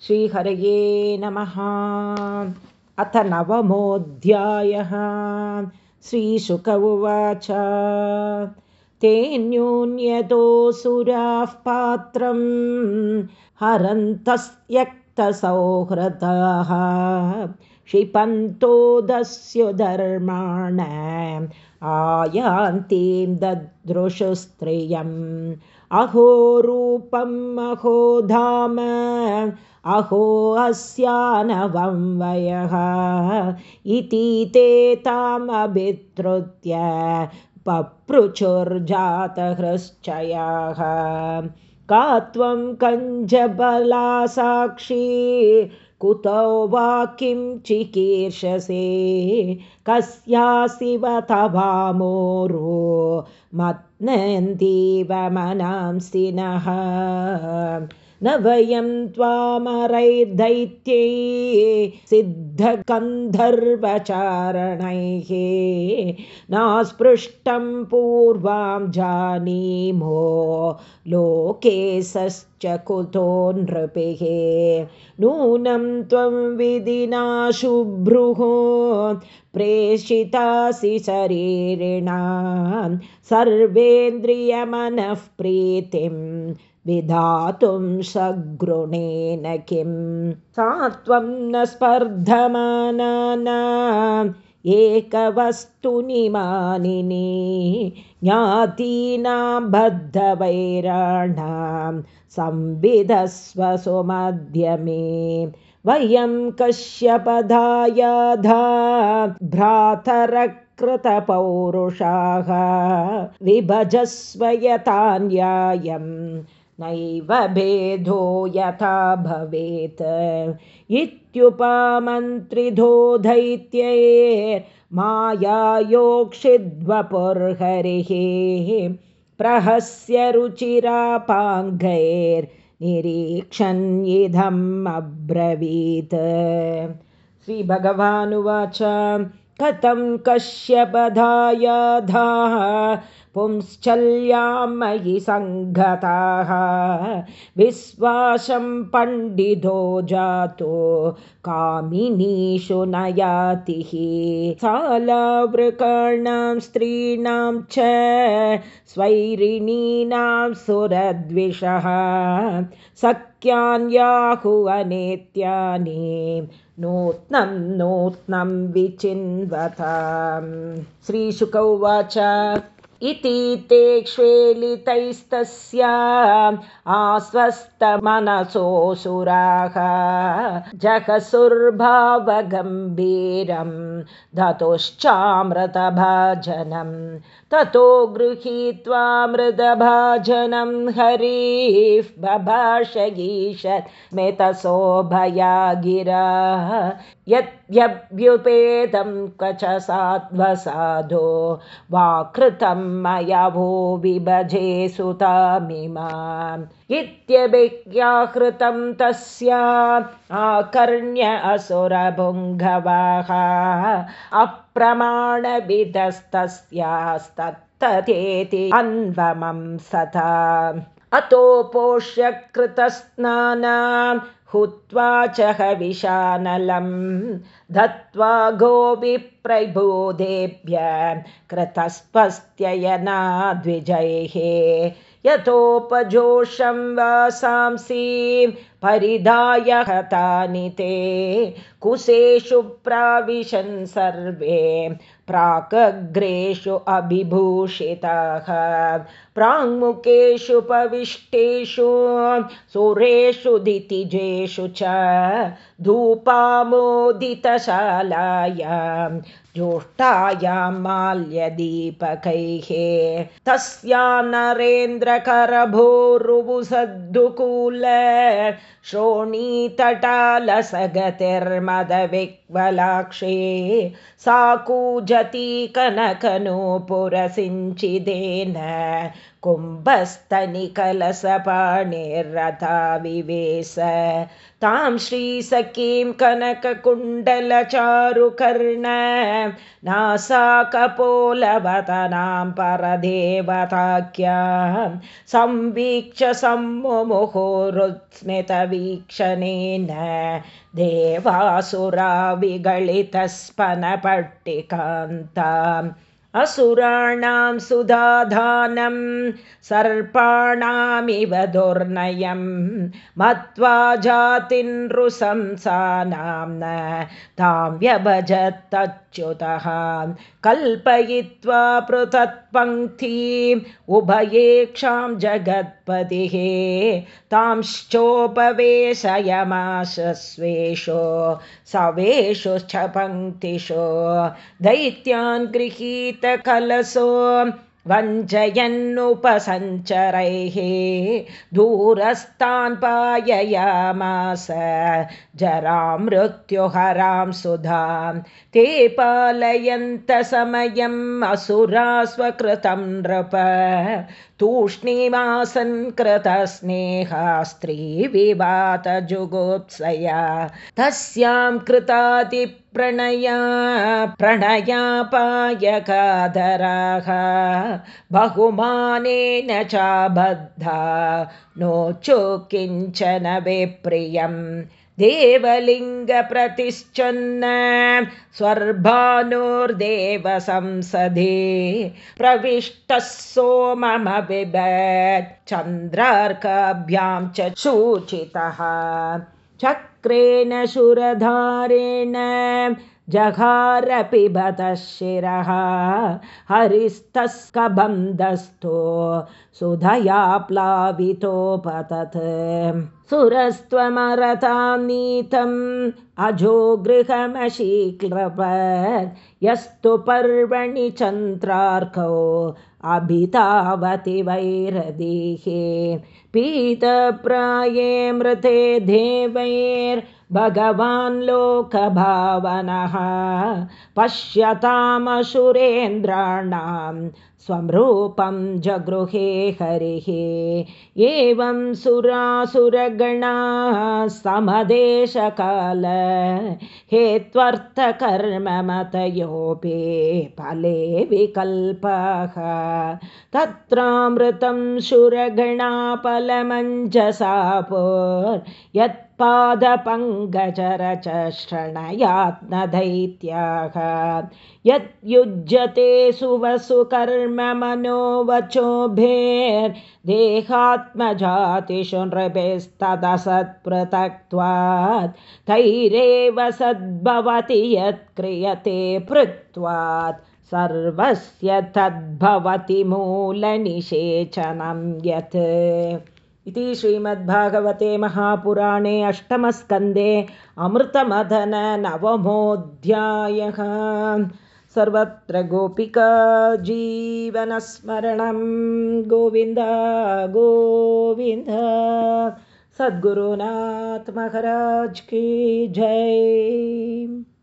श्रीहरये नमः। अथ नवमोऽध्यायः। श्रीशुक उवाच। तेऽन्योन्यतोऽसुराः पात्रं हरन्तस्त्यक्तसौहृदाः। क्षिपन्तोदस्युधर्माण आयान्तीं ददृशुस्त्रियम्। अहो रूपम् अहो धाम अहो अस्यानवं वयः इति ते तामभिधृत्य पपृचुर्जातहृश्चयाः का त्वं कञ्जबला साक्षी कुतो वा किं चिकीर्षसे? कस्यासिव तवामोरो मत्नन्तीव मनांसिनः न वयं त्वामरैर्दैत्यै सिद्धगन्धर्वचारणैः नास्पृष्टं पूर्वां जानीमो लोके सश्च कुतो नृपिः। नूनं त्वं विधिना शुभ्रुः प्रेषितासि शरीरिणां सर्वेन्द्रियमनःप्रीतिं विधातुं सगृणेन किं? सा त्वं न स्पर्धमानानाम् एकवस्तुनि मानिनी ज्ञातीनां बद्धवैराणां संविधस्व सुमध्यमे। वयं कश्यपदायाधा भ्रातरकृतपौरुषाः विभजस्व यथान्यायम् नैव भेदो यथा भवेत्। इत्युपमन्त्रिधो दैत्यैर्मायायोक्षिद्वपुर्हरिः प्रहस्य रुचिरापाङ्गैर्निरीक्षन्निधम् अब्रवीत्। श्रीभगवानुवाच कथं कश्यपधायाधाः पुंश्चल्यां मयि सङ्गताः विश्वासं पण्डितो जातो कामिनीषु नयातिः। सालावृकाणां स्त्रीणां च स्वैरिणीनां सुरद्विषः। सख्यान्याहुवनेत्यानि नूत्नं नूत्नं विचिन्वताम्। श्रीशुक उवाच इति ते क्ष्वेलितैस्तस्या आस्वस्थमनसोऽसुराः जगसुर्भावगम्भीरं धतुश्चामृतभाजनं ततो गृहीत्वा मृदभाजनं हरिः बभाषगीषत् स्मितसोभया गिरा यद्यभ्युपेदं क्वच साध्वसाधो वा कृतं मया वो विभजे सुतामिमाम् इत्यभिज्ञाहृतं तस्या आकर्ण्य असुरभुङ्गवाः अप्रमाणविधस्तस्यास्तत्तथेति अन्वमं सता अतोपोष्य कृतस्नानां हुत्वा च हविषानलं धत्वा गोविप्रभोदेभ्य कृतस्पस्त्ययना द्विजैः यतोपजोषं वासांसि परिधाय हतानि ते कुशेषु प्राविशन् सर्वे प्राकग्रेषु अभिभूषिताः प्राङ्मुखेषु पविष्टेषु सुरेषु दितिजेषु च धूपामोदितशालायां ज्योष्ठायां माल्यदीपकैः तस्या नरेन्द्रकरभोरुवुसद्दुकूल श्रोणीतटालसगतिर्मदविक्वलाक्षे। सा कूजती कनकनूपुरसिञ्चिदेन कुम्भस्तनिकलसपाणिरथा विवेश तां श्रीसखीं कनककुण्डलचारुकर्ण नासाकपोलवतनां परदेवताख्या। संवीक्ष्य सम्मुमुहुरुत्स्मितवीक्षणेन देवासुरा विगलितस्पनपट्टिकान्ताम् असुराणां सुधाधानं सर्पाणामिव दुर्नयं मत्वा जातिनृशंसानां न तां व्यभजत्तच्युतः कल्पयित्वा पृथक्पङ्क्तिम् उभयेक्षां जगत्पतिः तांश्चोपवेशयमाशस्वेषु सवेषु च पङ्क्तिषु दैत्यान् गृहीतकलसो वञ्चयन्नुपसञ्चरैः दूरस्तान् पाययामास जरां मृत्युहरां सुधां ते पालयन्तसमयम् असुरा स्वकृतं नृप स्त्रीविवातजुगोप्सया तस्यां कृतातिप्रणया प्रणयापायकाधराः बहुमानेन चाबद्धा नो चो किञ्चन विप्रियम् देवलिङ्गप्रतिश्चन्न स्वर्भानुर्देवसंसदे प्रविष्टः सोममबिभत् चन्द्रार्काभ्यां च सूचितः। चक्रेण शुरधारेण जघारपि बतः शिरः हरिस्तस्कबन्धस्थो सुधया प्लावितोपतत् सुरस्त्वमरतां नीतम् अजो गृहमशीक्लपत् यस्तु पर्वणि चन्द्रार्कौ अभितावति वैरदेहे पीतप्राये मृते देवैर्भगवान् लोकभावनः पश्यतामसुरेन्द्राणां स्वरूपं जगृहे हरिः। एवं सुरासुरगणाः समदेशकाल हेत्वर्थकर्ममतयोपे फले विकल्पः। तत्रामृतं सुरगणाफलमञ्जसापुर्यत् पादपङ्गचरचणयात्नदैत्याः यद्युज्यते सुवसुकर्म मनोवचोभेर्देहात्मजातिषु नृभिस्तदसत्पृथक्त्वात् तैरेव सद्भवति यत्क्रियते पृक्त्वात् सर्वस्य तद्भवति मूलनिषेचनं यत् इति श्रीमद्भागवते महापुराणे अष्टमस्कन्दे अमृतमदननवमोऽध्यायः. सर्वत्र गोपिका जीवनस्मरणं। गोविन्द गोविन्द। सद्गुरुनाथ महाराज की जय